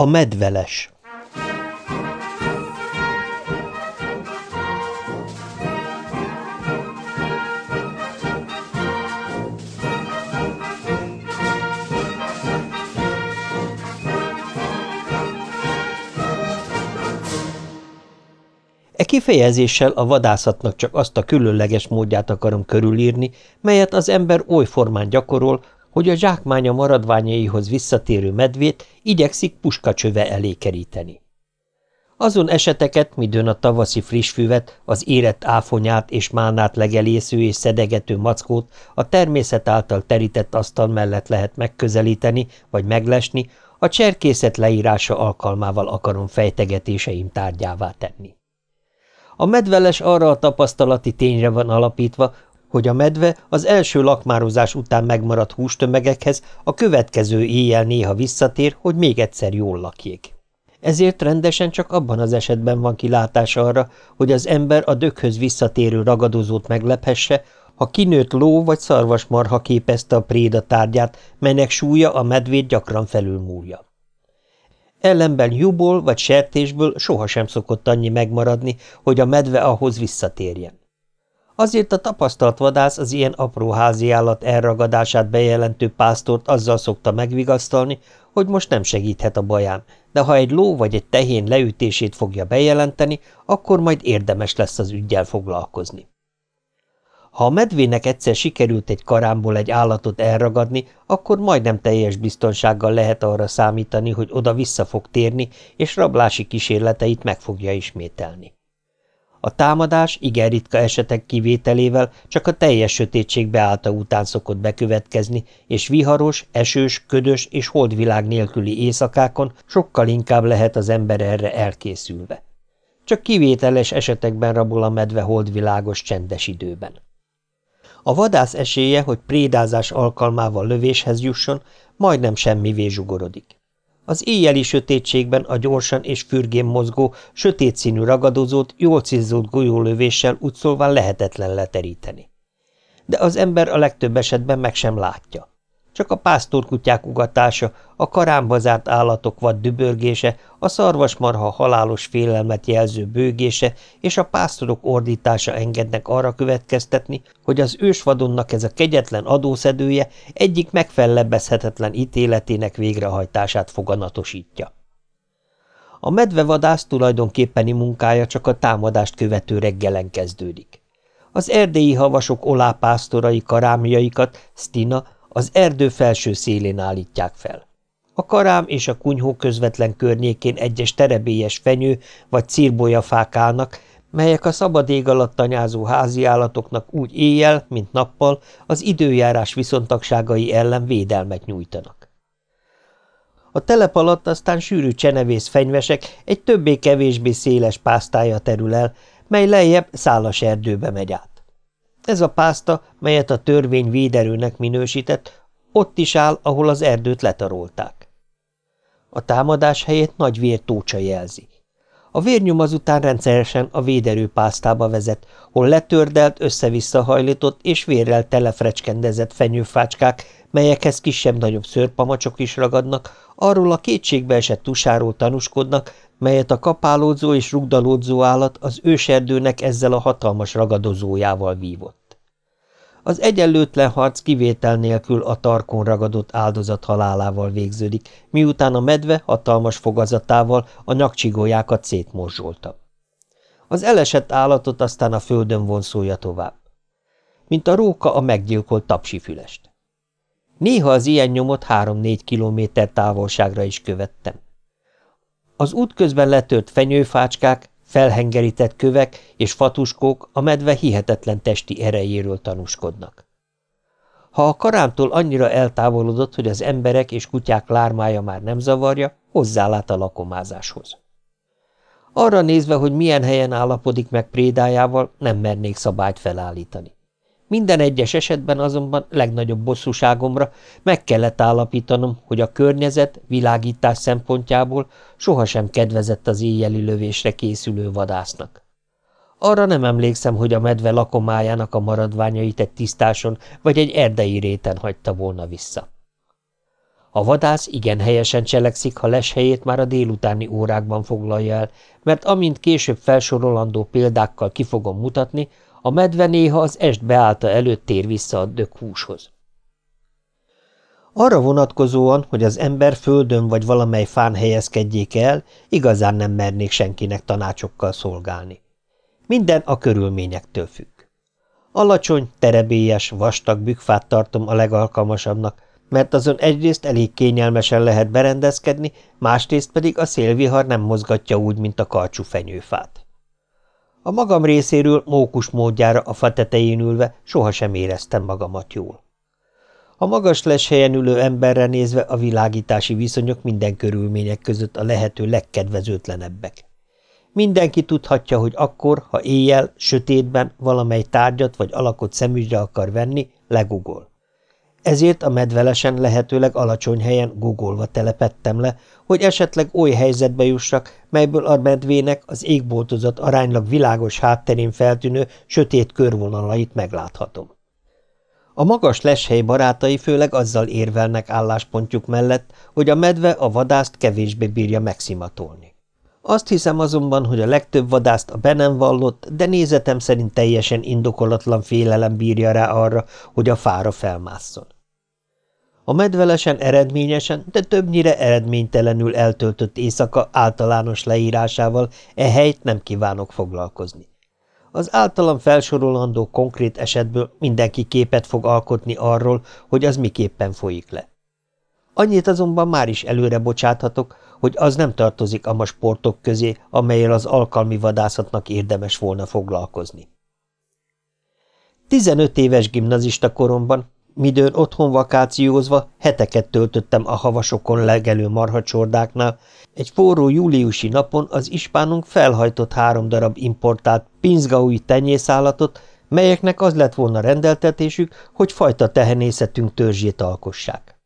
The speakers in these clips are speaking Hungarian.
A medveles. E kifejezéssel a vadászatnak csak azt a különleges módját akarom körülírni, melyet az ember oly formán gyakorol, hogy a zsákmánya maradványaihoz visszatérő medvét igyekszik puskacsöve elé keríteni. Azon eseteket, midőn a tavaszi friss füvet, az érett áfonyát és mánát legelésző és szedegető mackót a természet által terített asztal mellett lehet megközelíteni vagy meglesni, a cserkészet leírása alkalmával akarom fejtegetéseim tárgyává tenni. A medveles arra a tapasztalati tényre van alapítva, hogy a medve az első lakmározás után megmaradt hústömegekhez a következő éjjel néha visszatér, hogy még egyszer jól lakjék. Ezért rendesen csak abban az esetben van kilátás arra, hogy az ember a dökhöz visszatérő ragadozót meglephesse, ha kinőtt ló vagy szarvasmarha képezte a préda tárgyát, melynek súlya a medvét gyakran felülmúlja. Ellenben juból vagy sertésből sohasem szokott annyi megmaradni, hogy a medve ahhoz visszatérjen. Azért a tapasztalt vadász az ilyen apró házi állat elragadását bejelentő pásztort azzal szokta megvigasztalni, hogy most nem segíthet a baján, de ha egy ló vagy egy tehén leütését fogja bejelenteni, akkor majd érdemes lesz az ügyjel foglalkozni. Ha a medvének egyszer sikerült egy karámból egy állatot elragadni, akkor majdnem teljes biztonsággal lehet arra számítani, hogy oda vissza fog térni, és rablási kísérleteit meg fogja ismételni. A támadás igen ritka esetek kivételével csak a teljes sötétség beállta után szokott bekövetkezni, és viharos, esős, ködös és holdvilág nélküli éjszakákon sokkal inkább lehet az ember erre elkészülve. Csak kivételes esetekben rabol a medve holdvilágos csendes időben. A vadász esélye, hogy prédázás alkalmával lövéshez jusson, majdnem semmivé zsugorodik. Az éjjeli sötétségben a gyorsan és fürgén mozgó, sötét színű ragadozót jól cizzolt golyólövéssel úgy lehetetlen leteríteni. De az ember a legtöbb esetben meg sem látja. Csak a pásztorkutyák ugatása, a karámba zárt állatok vad dübörgése, a szarvasmarha halálos félelmet jelző bőgése és a pásztorok ordítása engednek arra következtetni, hogy az ősvadonnak ez a kegyetlen adószedője egyik megfellebbezhetetlen ítéletének végrehajtását foganatosítja. A medvevadász tulajdonképpeni munkája csak a támadást követő reggelen kezdődik. Az erdélyi havasok olápásztorai karámjaikat, Stina, az erdő felső szélén állítják fel. A karám és a kunyhó közvetlen környékén egyes terebélyes fenyő vagy círbolyafák állnak, melyek a szabad ég alatt tanyázó állatoknak úgy éjjel, mint nappal az időjárás viszontagságai ellen védelmet nyújtanak. A telep alatt aztán sűrű csenevész fenyvesek egy többé-kevésbé széles pásztája terül el, mely lejjebb szálas erdőbe megy át. Ez a pászta, melyet a törvény véderőnek minősített, ott is áll, ahol az erdőt letarolták. A támadás helyét nagy vértócsa jelzi. A vérnyom azután rendszeresen a véderő pásztába vezet, hol letördelt, össze-vissza hajlított és vérrel telefrecskendezett fenyőfácskák, melyekhez kisebb-nagyobb szörpamacsok is ragadnak, arról a kétségbe esett tusáról tanúskodnak, melyet a kapálódzó és rugdalódzó állat az őserdőnek ezzel a hatalmas ragadozójával vívott. Az egyenlőtlen harc kivétel nélkül a tarkon ragadott áldozat halálával végződik, miután a medve hatalmas fogazatával a nyakcsigójákat szétmorzsolta. Az elesett állatot aztán a földön vonszolja tovább. Mint a róka a meggyilkolt tapsifülest. Néha az ilyen nyomot három-négy kilométer távolságra is követtem. Az útközben letört fenyőfácskák, felhengerített kövek és fatuskók a medve hihetetlen testi erejéről tanúskodnak. Ha a karámtól annyira eltávolodott, hogy az emberek és kutyák lármája már nem zavarja, hozzálát a lakomázáshoz. Arra nézve, hogy milyen helyen állapodik meg prédájával, nem mernék szabályt felállítani. Minden egyes esetben azonban legnagyobb bosszúságomra meg kellett állapítanom, hogy a környezet világítás szempontjából sohasem kedvezett az éjjeli lövésre készülő vadásznak. Arra nem emlékszem, hogy a medve lakomájának a maradványait egy tisztáson vagy egy erdei réten hagyta volna vissza. A vadász igen helyesen cselekszik, ha leshelyét már a délutáni órákban foglalja el, mert amint később felsorolandó példákkal ki fogom mutatni, a medve néha az est beállta előtt tér vissza a dög húshoz. Arra vonatkozóan, hogy az ember földön vagy valamely fán helyezkedjék el, igazán nem mernék senkinek tanácsokkal szolgálni. Minden a körülményektől függ. Alacsony, terebélyes, vastag bükfát tartom a legalkalmasabbnak, mert azon egyrészt elég kényelmesen lehet berendezkedni, másrészt pedig a szélvihar nem mozgatja úgy, mint a karcsú fenyőfát. A magam részéről mókus módjára a fa ülve sohasem éreztem magamat jól. A magas leshelyen ülő emberre nézve a világítási viszonyok minden körülmények között a lehető legkedvezőtlenebbek. Mindenki tudhatja, hogy akkor, ha éjjel, sötétben valamely tárgyat vagy alakot szemügyre akar venni, legugol. Ezért a medvelesen lehetőleg alacsony helyen gugolva telepettem le, hogy esetleg oly helyzetbe jussak, melyből a medvének az égboltozat aránylag világos hátterén feltűnő sötét körvonalait megláthatom. A magas leshely barátai főleg azzal érvelnek álláspontjuk mellett, hogy a medve a vadászt kevésbé bírja megszimatolni. Azt hiszem azonban, hogy a legtöbb vadászt a be nem vallott, de nézetem szerint teljesen indokolatlan félelem bírja rá arra, hogy a fára felmásszon. A medvelesen eredményesen, de többnyire eredménytelenül eltöltött éjszaka általános leírásával e helyt nem kívánok foglalkozni. Az általam felsorolandó konkrét esetből mindenki képet fog alkotni arról, hogy az miképpen folyik le. Annyit azonban már is előre bocsáthatok, hogy az nem tartozik a ma sportok közé, amelyel az alkalmi vadászatnak érdemes volna foglalkozni. 15 éves gimnazista koromban, midőn otthon vakációzva heteket töltöttem a havasokon legelő marhacsordáknál, egy forró júliusi napon az ispánunk felhajtott három darab importált pinzgaui tenyészállatot, melyeknek az lett volna rendeltetésük, hogy fajta tehenészetünk törzsét alkossák.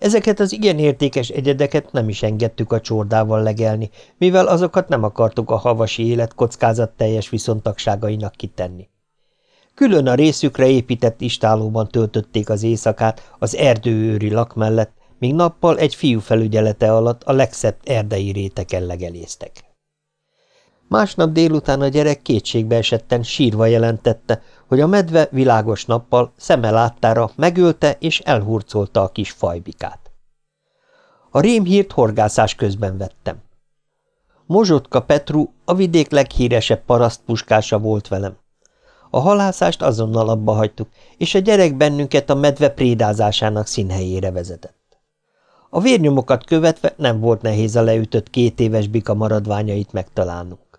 Ezeket az igen értékes egyedeket nem is engedtük a csordával legelni, mivel azokat nem akartuk a havasi élet kockázat teljes viszontagságainak kitenni. Külön a részükre épített istálóban töltötték az éjszakát az erdőőri lak mellett, míg nappal egy fiú felügyelete alatt a legszebb erdei réteken legelésztek. Másnap délután a gyerek kétségbe esetten sírva jelentette, hogy a medve világos nappal szeme láttára megölte és elhurcolta a kis fajbikát. A rémhírt horgászás közben vettem. Mozsotka Petru a vidék leghíresebb parasztpuskása volt velem. A halászást azonnal abba hagytuk, és a gyerek bennünket a medve prédázásának színhelyére vezetett. A vérnyomokat követve nem volt nehéz a leütött két éves bika maradványait megtalálnunk.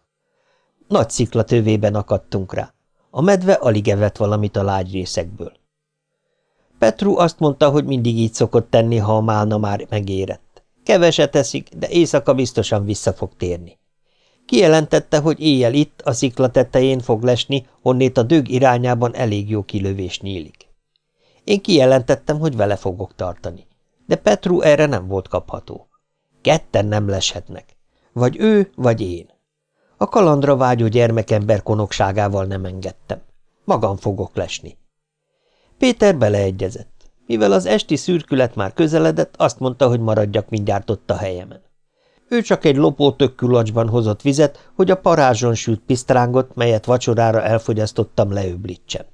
Nagy szikla tövében akadtunk rá. A medve alig evett valamit a lágy részekből. Petru azt mondta, hogy mindig így szokott tenni, ha a málna már megérett. Keveset eszik, de éjszaka biztosan vissza fog térni. Kijelentette, hogy éjjel itt, a szikla tetején fog lesni, honnét a dög irányában elég jó kilövés nyílik. Én kijelentettem, hogy vele fogok tartani de Petru erre nem volt kapható. Ketten nem leshetnek. Vagy ő, vagy én. A kalandra vágyó gyermekember konokságával nem engedtem. Magam fogok lesni. Péter beleegyezett. Mivel az esti szürkület már közeledett, azt mondta, hogy maradjak mindjárt ott a helyemen. Ő csak egy lopótök kulacsban hozott vizet, hogy a parázson sült pisztrángot, melyet vacsorára elfogyasztottam, leöblítsem.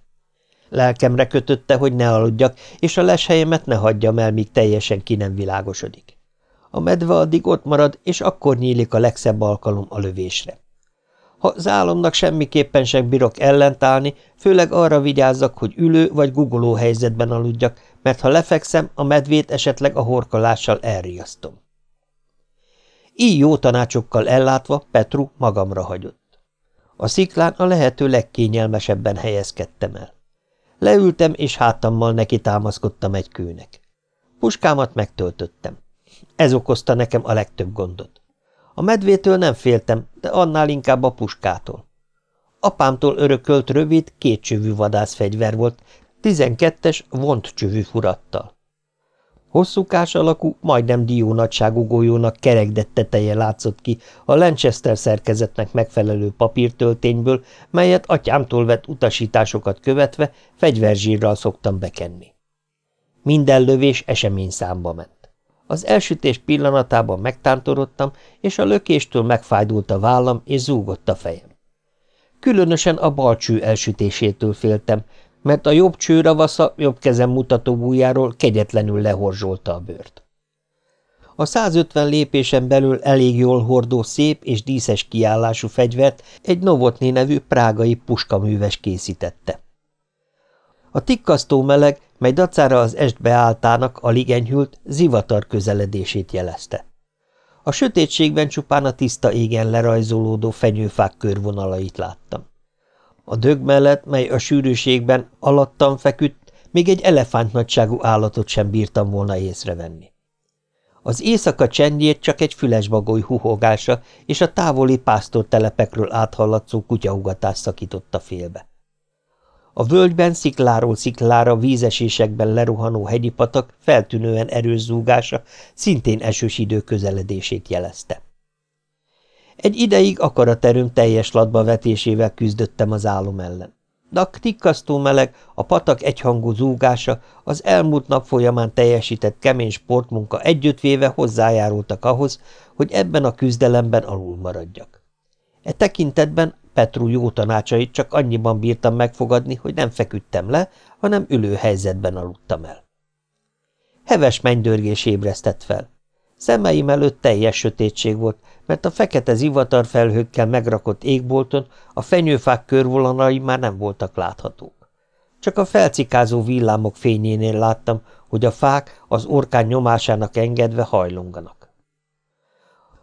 Lelkemre kötötte, hogy ne aludjak, és a leshelyemet ne hagyjam el, míg teljesen ki nem világosodik. A medve addig ott marad, és akkor nyílik a legszebb alkalom a lövésre. Ha álomnak semmiképpen sem bírok ellentállni, főleg arra vigyázzak, hogy ülő vagy gugoló helyzetben aludjak, mert ha lefekszem, a medvét esetleg a horkolással elriasztom. Így jó tanácsokkal ellátva Petru magamra hagyott. A sziklán a lehető legkényelmesebben helyezkedtem el. Leültem, és hátammal neki támaszkodtam egy kőnek. Puskámat megtöltöttem. Ez okozta nekem a legtöbb gondot. A medvétől nem féltem, de annál inkább a puskától. Apámtól örökölt rövid, kétcsövű vadászfegyver volt, tizenkettes vontcsövű furattal. Hosszúkás alakú, majdnem dió nagyságú golyónak kerekdett teteje látszott ki a Lanchester szerkezetnek megfelelő papírtöltényből, melyet atyámtól vett utasításokat követve fegyverzsírral szoktam bekenni. Minden lövés esemény számba ment. Az elsütés pillanatában megtántorodtam, és a lökéstől megfájdult a vállam, és zúgott a fejem. Különösen a bal cső elsütésétől féltem, mert a jobb csőravasza jobb kezem mutató bújáról kegyetlenül lehorzsolta a bőrt. A 150 lépésen belül elég jól hordó szép és díszes kiállású fegyvert egy Novotny nevű prágai puskaműves készítette. A tikkasztó meleg, mely dacára az est beálltának alig enyhült, zivatar közeledését jelezte. A sötétségben csupán a tiszta égen lerajzolódó fenyőfák körvonalait láttam. A dög mellett, mely a sűrűségben alattam feküdt, még egy elefánt nagyságú állatot sem bírtam volna észrevenni. Az éjszaka csendjét csak egy fülesbagoly huhogása és a távoli pásztortelepekről áthallatszó kutyaugatás szakította félbe. A völgyben szikláról sziklára vízesésekben lerohanó hegyi patak feltűnően erős zúgása szintén esős idő közeledését jelezte. Egy ideig akaraterőm teljes latba vetésével küzdöttem az álom ellen. De a tikkasztó meleg, a patak egyhangú zúgása, az elmúlt nap folyamán teljesített kemény sportmunka együttvéve hozzájárultak ahhoz, hogy ebben a küzdelemben alul maradjak. E tekintetben Petru jó tanácsait csak annyiban bírtam megfogadni, hogy nem feküdtem le, hanem ülő helyzetben aludtam el. Heves mennydörgés ébresztett fel. Szemeim előtt teljes sötétség volt, mert a fekete zivatar felhőkkel megrakott égbolton a fenyőfák körvonalai már nem voltak láthatók. Csak a felcikázó villámok fényénél láttam, hogy a fák az orkán nyomásának engedve hajlonganak.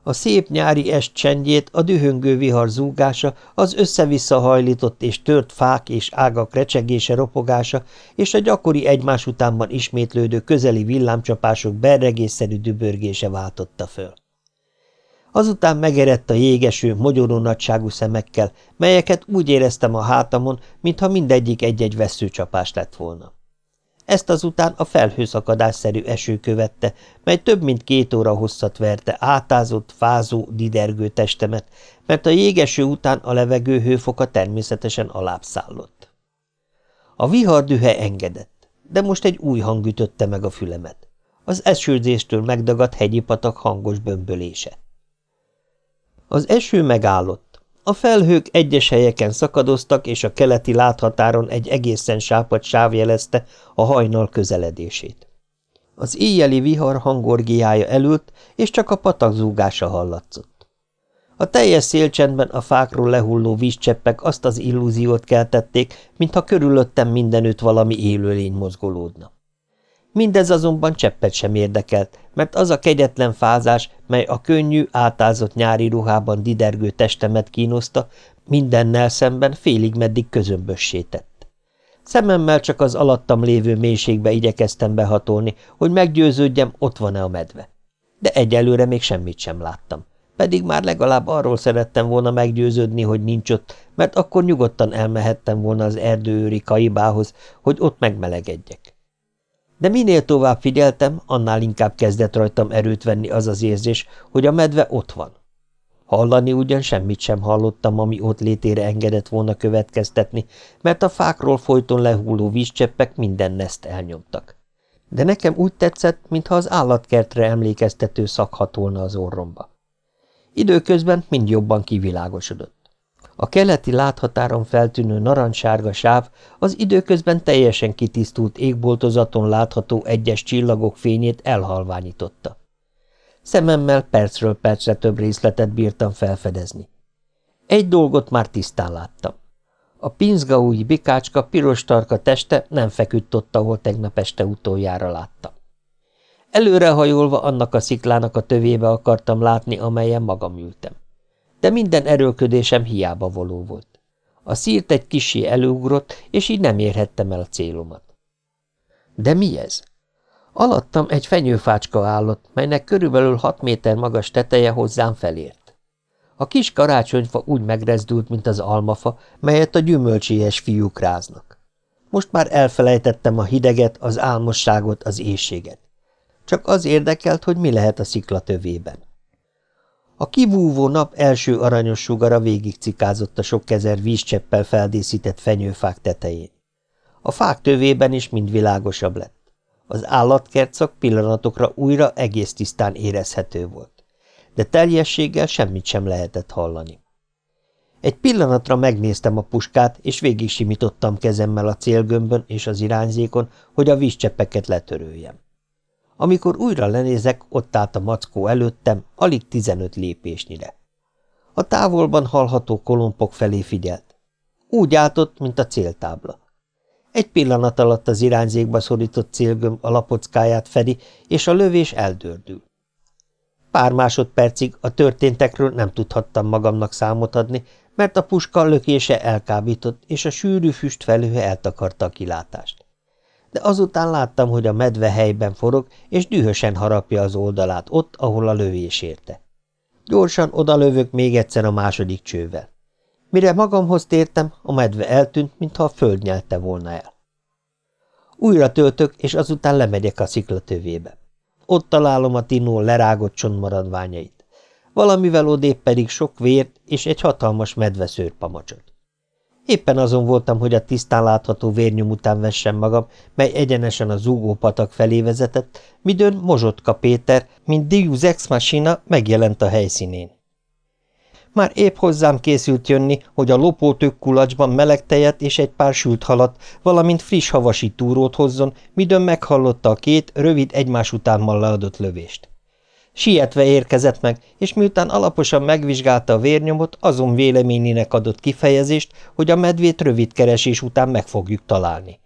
A szép nyári est csendjét, a dühöngő vihar zúgása, az össze-vissza hajlított és tört fák és ágak recsegése, ropogása, és a gyakori egymás utánban ismétlődő közeli villámcsapások berregésszerű dübörgése váltotta föl. Azután megerett a jégeső, mogyoró nagyságú szemekkel, melyeket úgy éreztem a hátamon, mintha mindegyik egy-egy veszőcsapás lett volna. Ezt azután a felhőszakadásszerű eső követte, mely több mint két óra hosszat verte átázott, fázó, didergő testemet, mert a jégeső után a levegő hőfoka természetesen alábbszállott. A vihar dühe engedett, de most egy új hang ütötte meg a fülemet. Az esőzéstől megdagadt hegyi patak hangos bömbölése. Az eső megállott, a felhők egyes helyeken szakadoztak, és a keleti láthatáron egy egészen sápad sáv jelezte a hajnal közeledését. Az éjjeli vihar hangorgiája elült, és csak a patak zúgása hallatszott. A teljes szélcsendben a fákról lehulló vízcseppek azt az illúziót keltették, mintha körülöttem mindenütt valami élőlény mozgolódna. Mindez azonban cseppet sem érdekelt, mert az a kegyetlen fázás, mely a könnyű, átázott nyári ruhában didergő testemet kínoszta, mindennel szemben félig meddig közömbössé tett. Szememmel csak az alattam lévő mélységbe igyekeztem behatolni, hogy meggyőződjem, ott van-e a medve. De egyelőre még semmit sem láttam. Pedig már legalább arról szerettem volna meggyőződni, hogy nincs ott, mert akkor nyugodtan elmehettem volna az erdőőri kaibához, hogy ott megmelegedjek. De minél tovább figyeltem, annál inkább kezdett rajtam erőt venni az az érzés, hogy a medve ott van. Hallani ugyan semmit sem hallottam, ami ott létére engedett volna következtetni, mert a fákról folyton lehulló vízcseppek minden neszt elnyomtak. De nekem úgy tetszett, mintha az állatkertre emlékeztető szakhat volna az orromba. Időközben mind jobban kivilágosodott. A keleti láthatáron feltűnő narancssárga sáv az időközben teljesen kitisztult égboltozaton látható egyes csillagok fényét elhalványította. Szememmel percről percre több részletet bírtam felfedezni. Egy dolgot már tisztán láttam. A pinzgaúji bikácska piros tarka teste nem feküdt ott, ahol tegnap este utoljára láttam. Előrehajolva annak a sziklának a tövébe akartam látni, amelyen magam ültem de minden erőlködésem hiába való volt. A szírt egy kisé előugrott, és így nem érhettem el a célomat. De mi ez? Alattam egy fenyőfácska állott, melynek körülbelül hat méter magas teteje hozzám felért. A kis karácsonyfa úgy megrezdült, mint az almafa, melyet a gyümölcséhes fiúk ráznak. Most már elfelejtettem a hideget, az álmosságot, az éjséget. Csak az érdekelt, hogy mi lehet a szikla tövében. A kivúvó nap első aranyos sugara végigcikázott a sok ezer vízcseppel feldíszített fenyőfák tetején. A fák tövében is mind világosabb lett. Az állatkertszak pillanatokra újra egész tisztán érezhető volt, de teljességgel semmit sem lehetett hallani. Egy pillanatra megnéztem a puskát, és végig simítottam kezemmel a célgömbön és az irányzékon, hogy a vízcseppeket letöröljem. Amikor újra lenézek, ott állt a mackó előttem, alig tizenöt lépésnyire. A távolban hallható kolompok felé figyelt. Úgy álltott, mint a céltábla. Egy pillanat alatt az irányzékba szorított célgömb a lapockáját fedi, és a lövés eldördül. Pár másodpercig a történtekről nem tudhattam magamnak számot adni, mert a puska lökése elkábított, és a sűrű füst felhő eltakarta a kilátást. De azután láttam, hogy a medve helyben forog, és dühösen harapja az oldalát ott, ahol a lövés érte. Gyorsan odalövök még egyszer a második csővel. Mire magamhoz tértem, a medve eltűnt, mintha a föld nyelte volna el. Újra töltök, és azután lemegyek a sziklatövébe. Ott találom a tinó lerágott csontmaradványait. Valamivel odébb pedig sok vért és egy hatalmas medve szőrpamacsot. Éppen azon voltam, hogy a tisztán látható vérnyom után vessem magam, mely egyenesen a zúgó patak felé vezetett, midőn Mozsotka Péter, mint Deus Ex Machina megjelent a helyszínén. Már épp hozzám készült jönni, hogy a lopótök kulacsban meleg tejet és egy pár sült halat, valamint friss havasi túrót hozzon, midőn meghallotta a két rövid egymás után leadott lövést. Sietve érkezett meg, és miután alaposan megvizsgálta a vérnyomot, azon véleményének adott kifejezést, hogy a medvét rövid keresés után meg fogjuk találni.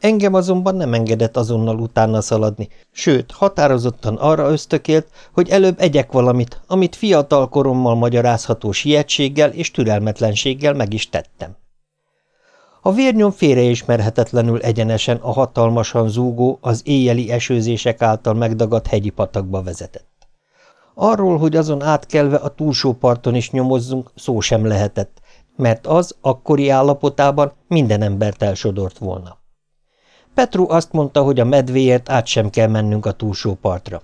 Engem azonban nem engedett azonnal utána szaladni, sőt, határozottan arra ösztökélt, hogy előbb egyek valamit, amit fiatal korommal magyarázható sietséggel és türelmetlenséggel meg is tettem. A vérnyom félreismerhetetlenül egyenesen a hatalmasan zúgó, az éjjeli esőzések által megdagadt hegyi patakba vezetett. Arról, hogy azon átkelve a túlsó parton is nyomozzunk, szó sem lehetett, mert az akkori állapotában minden embert elsodort volna. Petru azt mondta, hogy a medvéért át sem kell mennünk a túlsó partra.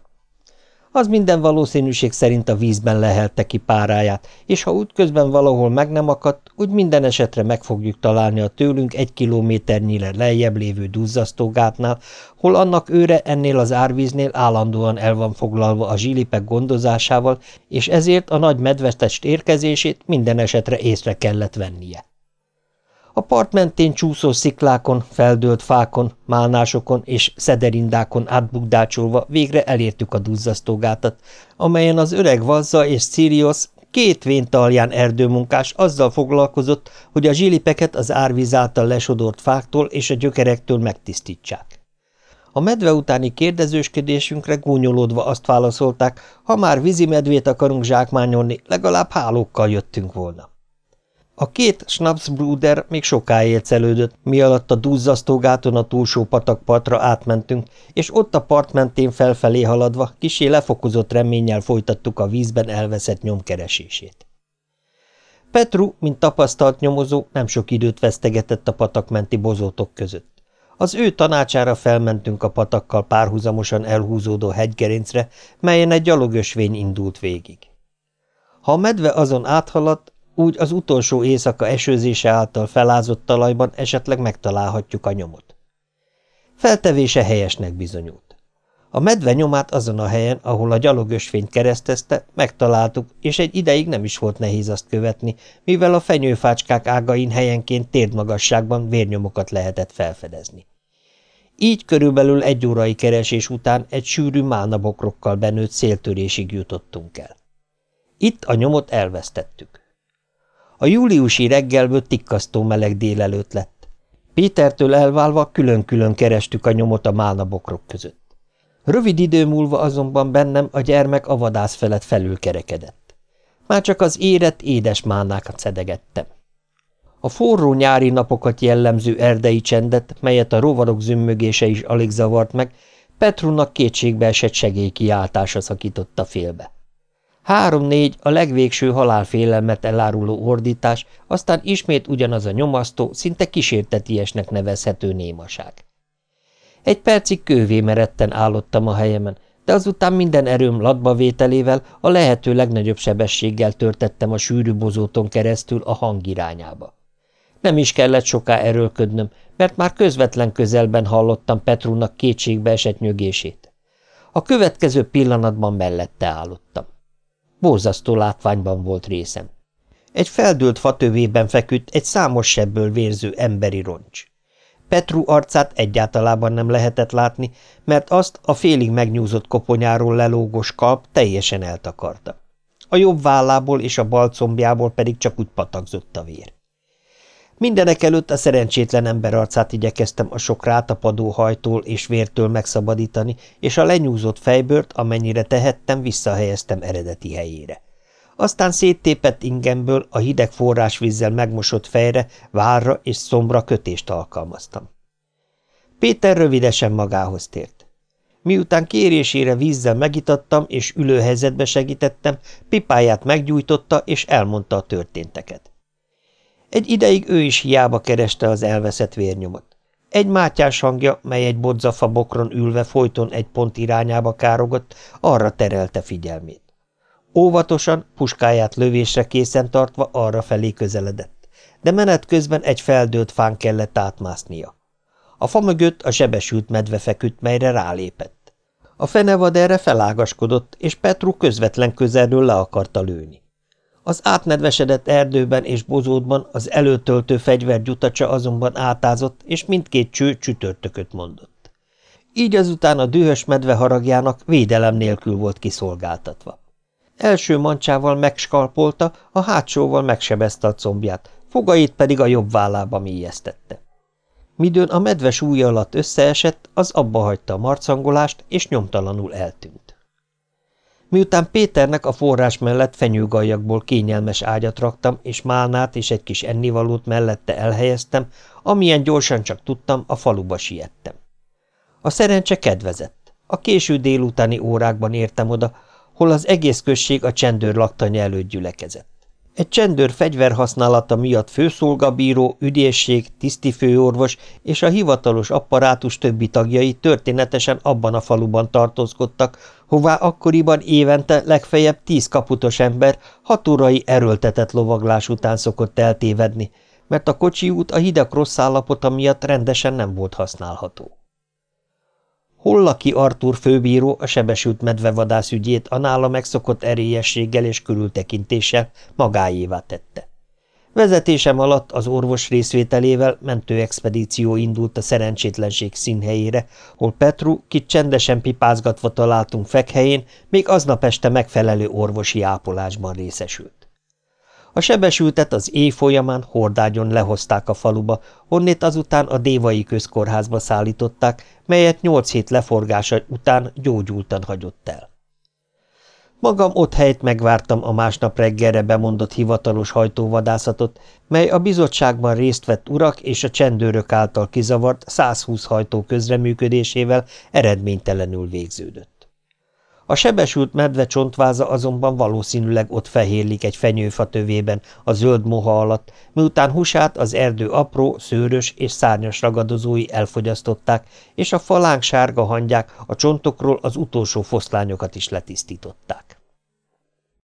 Az minden valószínűség szerint a vízben lehelte ki páráját, és ha útközben valahol meg nem akadt, úgy minden esetre meg fogjuk találni a tőlünk egy kilométernyire lejjebb lévő duzzasztógátnál, hol annak őre ennél az árvíznél állandóan el van foglalva a zsilipek gondozásával, és ezért a nagy medvestest érkezését minden esetre észre kellett vennie. A part mentén csúszó sziklákon, feldőlt fákon, málnásokon és szederindákon átbukdácsolva végre elértük a duzzasztógátat, amelyen az öreg Vazza és Sirius két véntalján erdőmunkás azzal foglalkozott, hogy a zsilipeket az árvíz által lesodort fáktól és a gyökerektől megtisztítsák. A medve utáni kérdezősködésünkre gúnyolódva azt válaszolták, ha már vízimedvét akarunk zsákmányolni, legalább hálókkal jöttünk volna. A két Schnapsbruder még sokáig celődött, mi alatt a duzzasztógáton a túlsó patakpartra átmentünk, és ott a part mentén felfelé haladva kisé lefokozott reménnyel folytattuk a vízben elveszett nyomkeresését. Petru, mint tapasztalt nyomozó, nem sok időt vesztegetett a patakmenti bozótok között. Az ő tanácsára felmentünk a patakkal párhuzamosan elhúzódó hegygerincre, melyen egy gyalogösvény indult végig. Ha a medve azon áthaladt, úgy az utolsó éjszaka esőzése által felázott talajban esetleg megtalálhatjuk a nyomot. Feltevése helyesnek bizonyult. A medve nyomát azon a helyen, ahol a gyalogösvényt keresztezte, megtaláltuk, és egy ideig nem is volt nehéz azt követni, mivel a fenyőfácskák ágain helyenként térdmagasságban vérnyomokat lehetett felfedezni. Így körülbelül egy órai keresés után egy sűrű málnabokrokkal benőtt széltörésig jutottunk el. Itt a nyomot elvesztettük. A júliusi reggelből tikkasztó meleg délelőtt lett. Pétertől elválva külön-külön kerestük a nyomot a málnabokrok között. Rövid idő múlva azonban bennem a gyermek a vadász felett felülkerekedett. Már csak az érett édes málnákat szedegettem. A forró nyári napokat jellemző erdei csendet, melyet a rovarok zümmögése is alig zavart meg, Petrunak kétségbe esett segélykiáltása szakította félbe. Három-négy a legvégső halálfélelmet eláruló ordítás, aztán ismét ugyanaz a nyomasztó, szinte kísértetiesnek nevezhető némaság. Egy percig kővé meretten állottam a helyemen, de azután minden erőm latbavételével a lehető legnagyobb sebességgel törtettem a sűrű bozóton keresztül a hang irányába. Nem is kellett soká erőlködnöm, mert már közvetlen közelben hallottam Petrunak kétségbe esett nyögését. A következő pillanatban mellette állottam. Borzasztó látványban volt részem. Egy feldőlt fatövében feküdt egy számos sebből vérző emberi roncs. Petru arcát egyáltalában nem lehetett látni, mert azt a félig megnyúzott koponyáról lelógos kalp teljesen eltakarta. A jobb vállából és a bal combjából pedig csak úgy patakzott a vér. Mindenek előtt a szerencsétlen ember arcát igyekeztem a sok rátapadó hajtól és vértől megszabadítani, és a lenyúzott fejbört, amennyire tehettem, visszahelyeztem eredeti helyére. Aztán széttépett ingemből a hideg forrásvízzel megmosott fejre, várra és szombra kötést alkalmaztam. Péter rövidesen magához tért. Miután kérésére vízzel megitattam és ülőhelyzetbe segítettem, pipáját meggyújtotta és elmondta a történteket. Egy ideig ő is hiába kereste az elveszett vérnyomot. Egy mátyás hangja, mely egy bodzafa bokron ülve folyton egy pont irányába károgott, arra terelte figyelmét. Óvatosan, puskáját lövésre készen tartva arra felé közeledett, de menet közben egy feldőlt fán kellett átmásznia. A fa mögött a sebesült medve feküdt, melyre rálépett. A fenevad erre felágaskodott, és Petru közvetlen közelről le akarta lőni. Az átnedvesedett erdőben és bozódban az előtöltő fegyver gyutacsa azonban átázott, és mindkét cső csütörtököt mondott. Így azután a dühös medve haragjának védelem nélkül volt kiszolgáltatva. Első mancsával megskalpolta, a hátsóval megsebezte a combját, fogait pedig a jobb vállába mélyeztette. Midőn a medves új alatt összeesett, az abba hagyta a marcangolást, és nyomtalanul eltűnt. Miután Péternek a forrás mellett fenyőgaljakból kényelmes ágyat raktam, és málnát és egy kis ennivalót mellette elhelyeztem, amilyen gyorsan csak tudtam, a faluba siettem. A szerencse kedvezett. A késő délutáni órákban értem oda, hol az egész község a csendőr laktanya előtt gyülekezett. Egy csendőr fegyverhasználata miatt főszolgabíró, ügyészség, tisztifőorvos és a hivatalos apparátus többi tagjai történetesen abban a faluban tartózkodtak, hová akkoriban évente legfeljebb tíz kaputos ember hat órai erőltetett lovaglás után szokott eltévedni, mert a kocsi út a hidak rossz állapota miatt rendesen nem volt használható. Hollaki Artur főbíró a sebesült medvevadász ügyét a nála megszokott erélyességgel és körültekintéssel magáévá tette. Vezetésem alatt az orvos részvételével mentőexpedíció indult a szerencsétlenség színhelyére, hol Petru, kit csendesen pipázgatva találtunk fekhelyén, még aznap este megfelelő orvosi ápolásban részesült. A sebesültet az éj folyamán hordágyon lehozták a faluba, onnét azután a dévai közkórházba szállították, melyet nyolc hét leforgása után gyógyultan hagyott el. Magam ott helyt megvártam a másnap reggelre bemondott hivatalos hajtóvadászatot, mely a bizottságban részt vett urak és a csendőrök által kizavart 120 hajtó közreműködésével eredménytelenül végződött. A sebesült medve csontváza azonban valószínűleg ott fehérlik egy fenyőfa tövében a zöld moha alatt, miután húsát az erdő apró, szőrös és szárnyas ragadozói elfogyasztották, és a falánk sárga hangyák a csontokról az utolsó foszlányokat is letisztították.